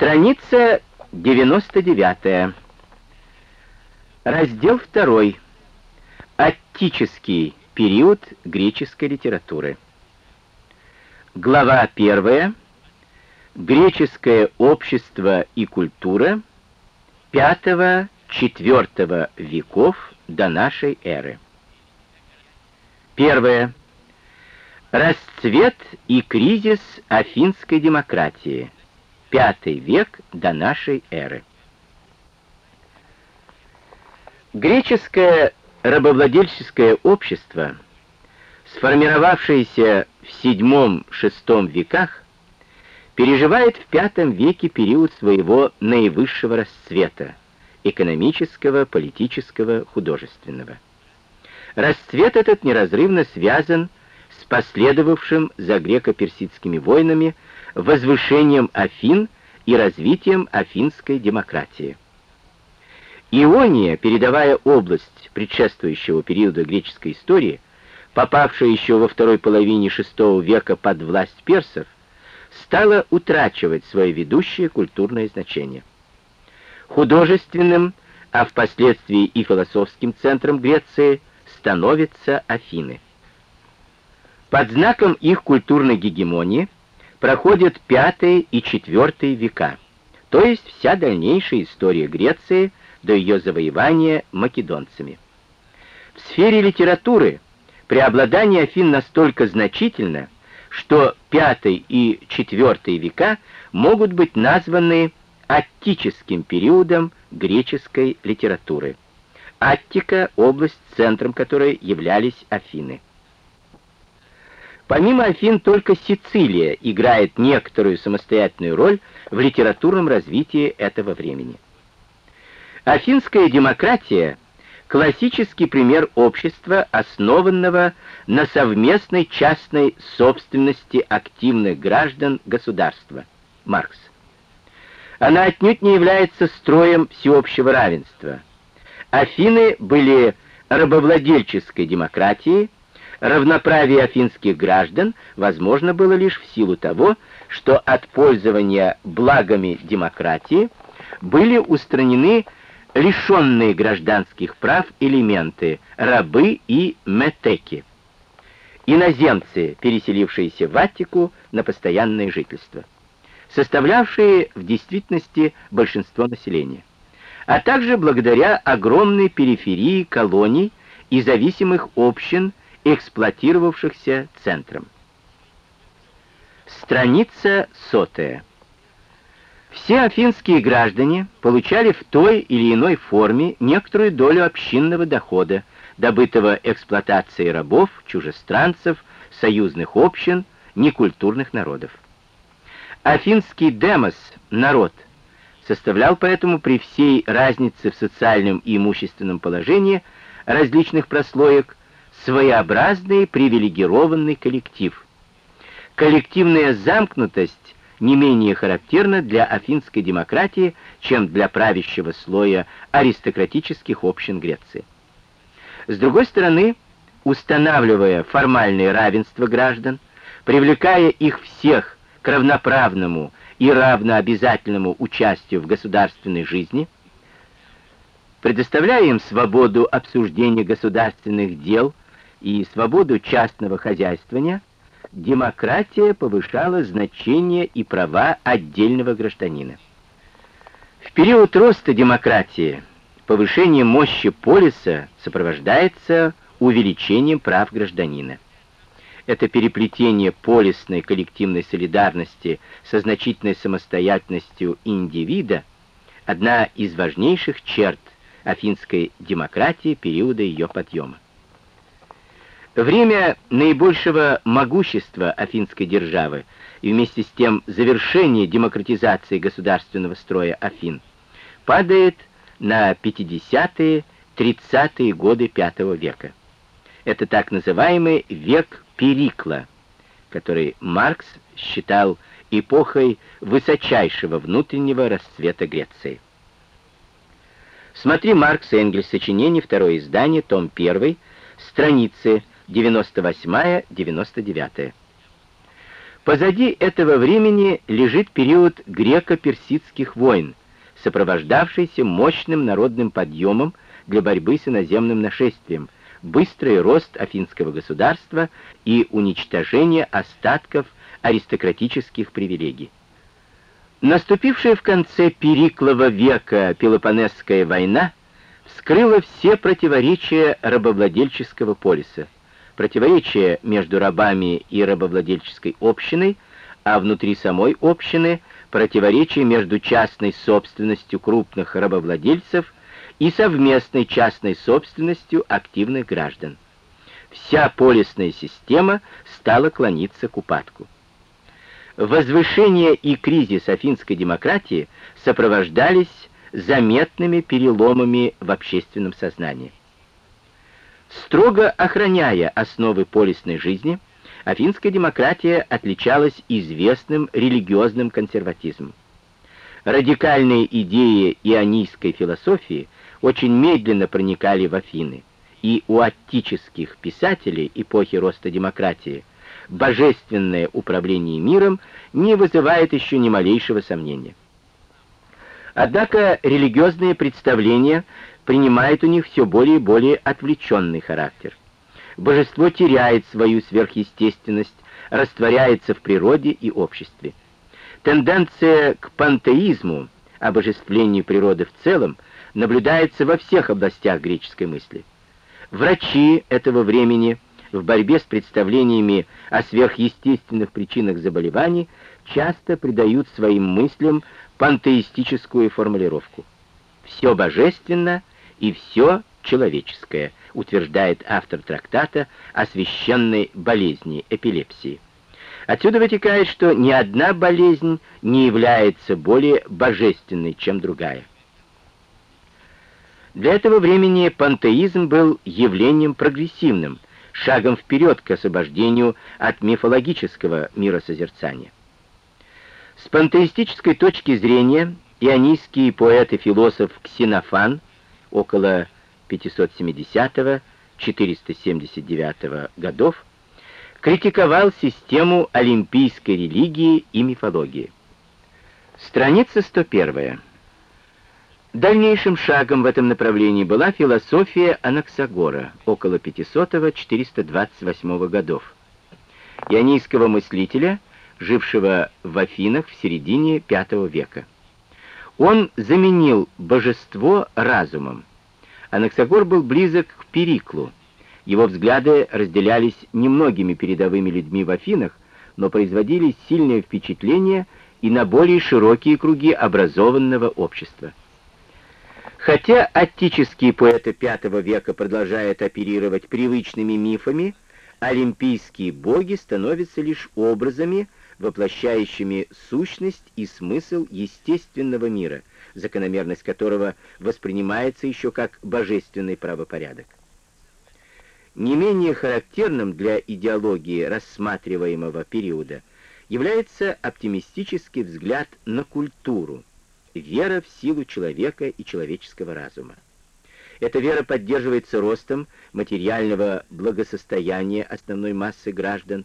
Страница 99. Раздел 2. Аттический период греческой литературы. Глава 1. Греческое общество и культура 5-4 веков до нашей эры. Первое. Расцвет и кризис афинской демократии. Пятый век до нашей эры. Греческое рабовладельческое общество, сформировавшееся в VII-VI веках, переживает в V веке период своего наивысшего расцвета экономического, политического, художественного. Расцвет этот неразрывно связан последовавшим за греко-персидскими войнами возвышением Афин и развитием афинской демократии. Иония, передовая область предшествующего периода греческой истории, попавшая еще во второй половине VI века под власть персов, стала утрачивать свое ведущее культурное значение. Художественным, а впоследствии и философским центром Греции становятся Афины. Под знаком их культурной гегемонии проходят V и IV века, то есть вся дальнейшая история Греции до ее завоевания македонцами. В сфере литературы преобладание Афин настолько значительно, что V и IV века могут быть названы аттическим периодом греческой литературы. Аттика — область, центром которой являлись Афины. Помимо Афин, только Сицилия играет некоторую самостоятельную роль в литературном развитии этого времени. Афинская демократия — классический пример общества, основанного на совместной частной собственности активных граждан государства. Маркс. Она отнюдь не является строем всеобщего равенства. Афины были рабовладельческой демократией, равноправие афинских граждан возможно было лишь в силу того, что от пользования благами демократии были устранены лишенные гражданских прав элементы, рабы и метеки, иноземцы, переселившиеся в Аттику на постоянное жительство, составлявшие в действительности большинство населения, а также благодаря огромной периферии колоний и зависимых общин, эксплуатировавшихся центром. Страница сотая. Все афинские граждане получали в той или иной форме некоторую долю общинного дохода, добытого эксплуатацией рабов, чужестранцев, союзных общин, некультурных народов. Афинский демос, народ, составлял поэтому при всей разнице в социальном и имущественном положении различных прослоек своеобразный привилегированный коллектив. Коллективная замкнутость не менее характерна для афинской демократии, чем для правящего слоя аристократических общин Греции. С другой стороны, устанавливая формальное равенство граждан, привлекая их всех к равноправному и равнообязательному участию в государственной жизни, предоставляя им свободу обсуждения государственных дел и свободу частного хозяйствования, демократия повышала значение и права отдельного гражданина. В период роста демократии повышение мощи полиса сопровождается увеличением прав гражданина. Это переплетение полисной коллективной солидарности со значительной самостоятельностью индивида одна из важнейших черт афинской демократии периода ее подъема. Время наибольшего могущества афинской державы и вместе с тем завершение демократизации государственного строя Афин падает на 50-е, 30-е годы V века. Это так называемый век Перикла, который Маркс считал эпохой высочайшего внутреннего расцвета Греции. Смотри Маркс и Энгельс сочинение, второе издание, том 1, страницы 98-99. Позади этого времени лежит период греко-персидских войн, сопровождавшийся мощным народным подъемом для борьбы с иноземным нашествием, быстрый рост афинского государства и уничтожение остатков аристократических привилегий. Наступившая в конце Периклова века Пелопонесская война вскрыла все противоречия рабовладельческого полиса, противоречия между рабами и рабовладельческой общиной, а внутри самой общины противоречия между частной собственностью крупных рабовладельцев и совместной частной собственностью активных граждан. Вся полисная система стала клониться к упадку. Возвышение и кризис афинской демократии сопровождались заметными переломами в общественном сознании. Строго охраняя основы полисной жизни, афинская демократия отличалась известным религиозным консерватизмом. Радикальные идеи ионийской философии очень медленно проникали в Афины, и у аттических писателей эпохи роста демократии божественное управление миром не вызывает еще ни малейшего сомнения. Однако религиозные представления принимают у них все более и более отвлеченный характер. Божество теряет свою сверхъестественность, растворяется в природе и обществе. Тенденция к пантеизму, обожествлению природы в целом, наблюдается во всех областях греческой мысли. Врачи этого времени – в борьбе с представлениями о сверхъестественных причинах заболеваний часто придают своим мыслям пантеистическую формулировку. «Все божественно и все человеческое», утверждает автор трактата о священной болезни эпилепсии. Отсюда вытекает, что ни одна болезнь не является более божественной, чем другая. Для этого времени пантеизм был явлением прогрессивным – шагом вперед к освобождению от мифологического миросозерцания. С пантеистической точки зрения ионийский поэт и философ Ксенофан около 570-479 годов критиковал систему олимпийской религии и мифологии. Страница 101. Дальнейшим шагом в этом направлении была философия Анаксагора около 500-428 годов, ионийского мыслителя, жившего в Афинах в середине V века. Он заменил божество разумом. Анаксагор был близок к Периклу. Его взгляды разделялись немногими передовыми людьми в Афинах, но производили сильное впечатление и на более широкие круги образованного общества. Хотя аттические поэты V века продолжают оперировать привычными мифами, олимпийские боги становятся лишь образами, воплощающими сущность и смысл естественного мира, закономерность которого воспринимается еще как божественный правопорядок. Не менее характерным для идеологии рассматриваемого периода является оптимистический взгляд на культуру, вера в силу человека и человеческого разума. Эта вера поддерживается ростом материального благосостояния основной массы граждан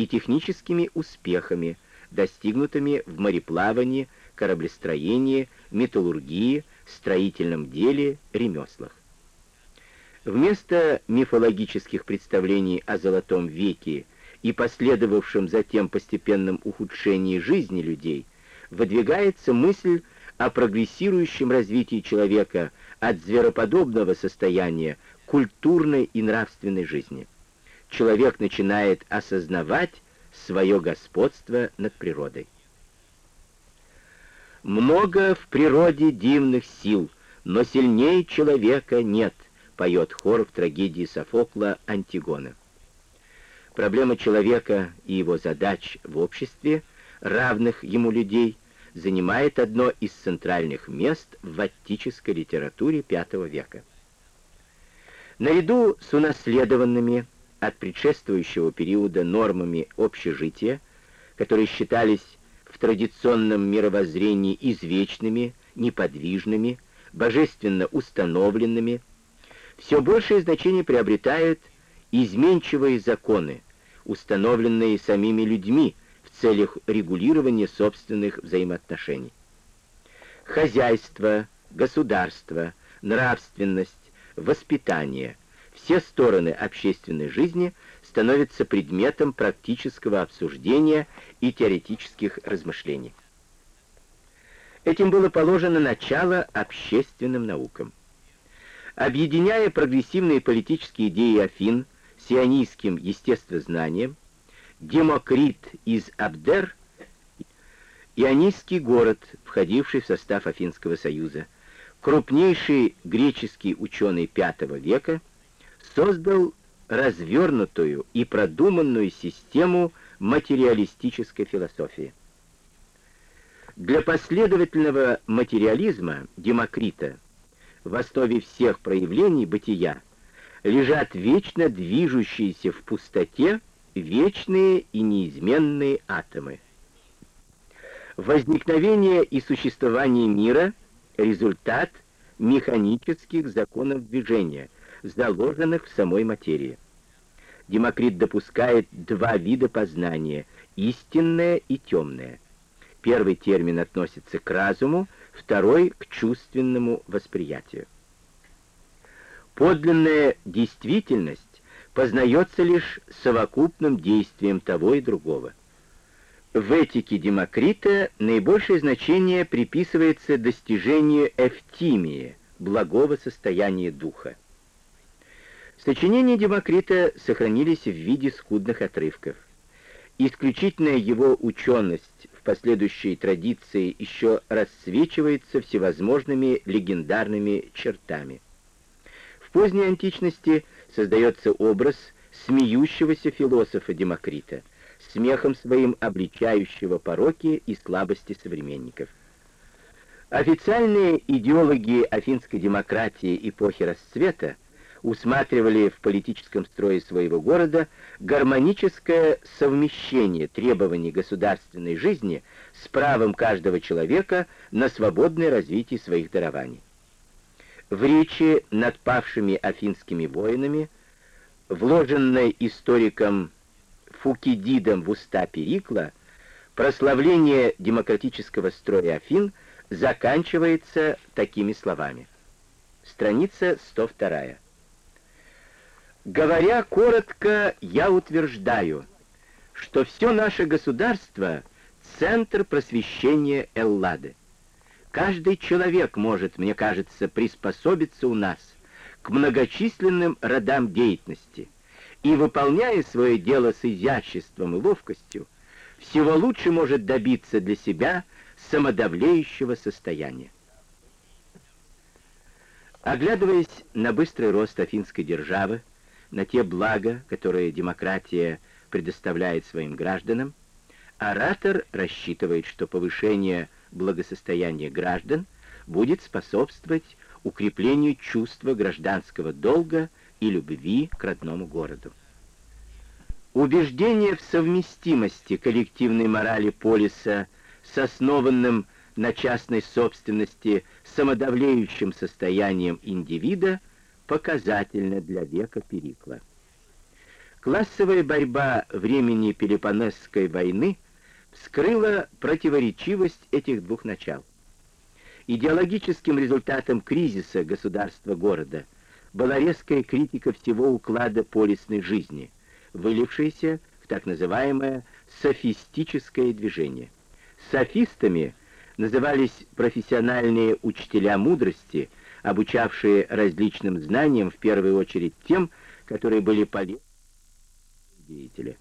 и техническими успехами, достигнутыми в мореплавании, кораблестроении, металлургии, строительном деле, ремеслах. Вместо мифологических представлений о Золотом веке и последовавшем затем постепенном ухудшении жизни людей, выдвигается мысль о прогрессирующем развитии человека от звероподобного состояния культурной и нравственной жизни. Человек начинает осознавать свое господство над природой. Много в природе дивных сил, но сильнее человека нет, поет хор в трагедии Софокла «Антигона». Проблема человека и его задач в обществе, равных ему людей, занимает одно из центральных мест в аттической литературе V века. Наряду с унаследованными от предшествующего периода нормами общежития, которые считались в традиционном мировоззрении извечными, неподвижными, божественно установленными, все большее значение приобретают изменчивые законы, установленные самими людьми, в целях регулирования собственных взаимоотношений. Хозяйство, государство, нравственность, воспитание, все стороны общественной жизни становятся предметом практического обсуждения и теоретических размышлений. Этим было положено начало общественным наукам. Объединяя прогрессивные политические идеи Афин сионистским естествознанием, Демокрит из Абдер, ионийский город, входивший в состав Афинского союза, крупнейший греческий ученый V века, создал развернутую и продуманную систему материалистической философии. Для последовательного материализма Демокрита в основе всех проявлений бытия лежат вечно движущиеся в пустоте вечные и неизменные атомы. Возникновение и существование мира — результат механических законов движения, заложенных в самой материи. Демокрит допускает два вида познания — истинное и темное. Первый термин относится к разуму, второй — к чувственному восприятию. Подлинная действительность познается лишь совокупным действием того и другого. В этике Демокрита наибольшее значение приписывается достижению эвтимии, благого состояния духа. Сочинения Демокрита сохранились в виде скудных отрывков. Исключительная его ученость в последующей традиции еще расцвечивается всевозможными легендарными чертами. В поздней античности создается образ смеющегося философа Демокрита, смехом своим обличающего пороки и слабости современников. Официальные идеологи афинской демократии эпохи расцвета усматривали в политическом строе своего города гармоническое совмещение требований государственной жизни с правом каждого человека на свободное развитие своих дарований. В речи над павшими афинскими воинами, вложенной историком Фукидидом в уста Перикла, прославление демократического строя Афин заканчивается такими словами. Страница 102. Говоря коротко, я утверждаю, что все наше государство — центр просвещения Эллады. Каждый человек может, мне кажется, приспособиться у нас к многочисленным родам деятельности и, выполняя свое дело с изяществом и ловкостью, всего лучше может добиться для себя самодавлеющего состояния. Оглядываясь на быстрый рост афинской державы, на те блага, которые демократия предоставляет своим гражданам, оратор рассчитывает, что повышение благосостояния граждан будет способствовать укреплению чувства гражданского долга и любви к родному городу. Убеждение в совместимости коллективной морали полиса с основанным на частной собственности самодавлеющим состоянием индивида показательно для века Перикла. Классовая борьба времени Пелопонесской войны – вскрыла противоречивость этих двух начал. Идеологическим результатом кризиса государства-города была резкая критика всего уклада полисной жизни, вылившаяся в так называемое софистическое движение. Софистами назывались профессиональные учителя мудрости, обучавшие различным знаниям, в первую очередь тем, которые были полезны деятеля.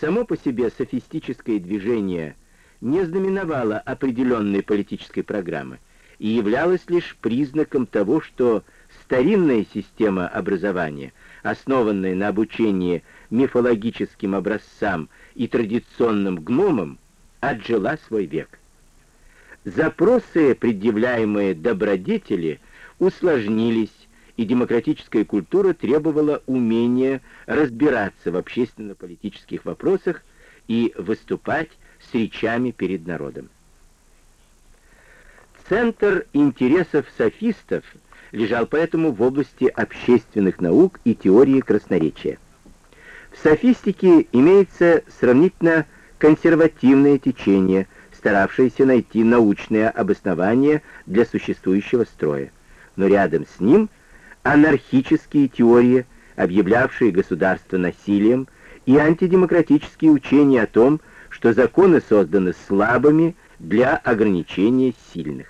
Само по себе софистическое движение не знаменовало определенной политической программы и являлось лишь признаком того, что старинная система образования, основанная на обучении мифологическим образцам и традиционным гномам, отжила свой век. Запросы, предъявляемые добродетели, усложнились, и демократическая культура требовала умения разбираться в общественно-политических вопросах и выступать с речами перед народом. Центр интересов софистов лежал поэтому в области общественных наук и теории красноречия. В софистике имеется сравнительно консервативное течение, старавшееся найти научное обоснование для существующего строя. Но рядом с ним анархические теории, объявлявшие государство насилием, и антидемократические учения о том, что законы созданы слабыми для ограничения сильных.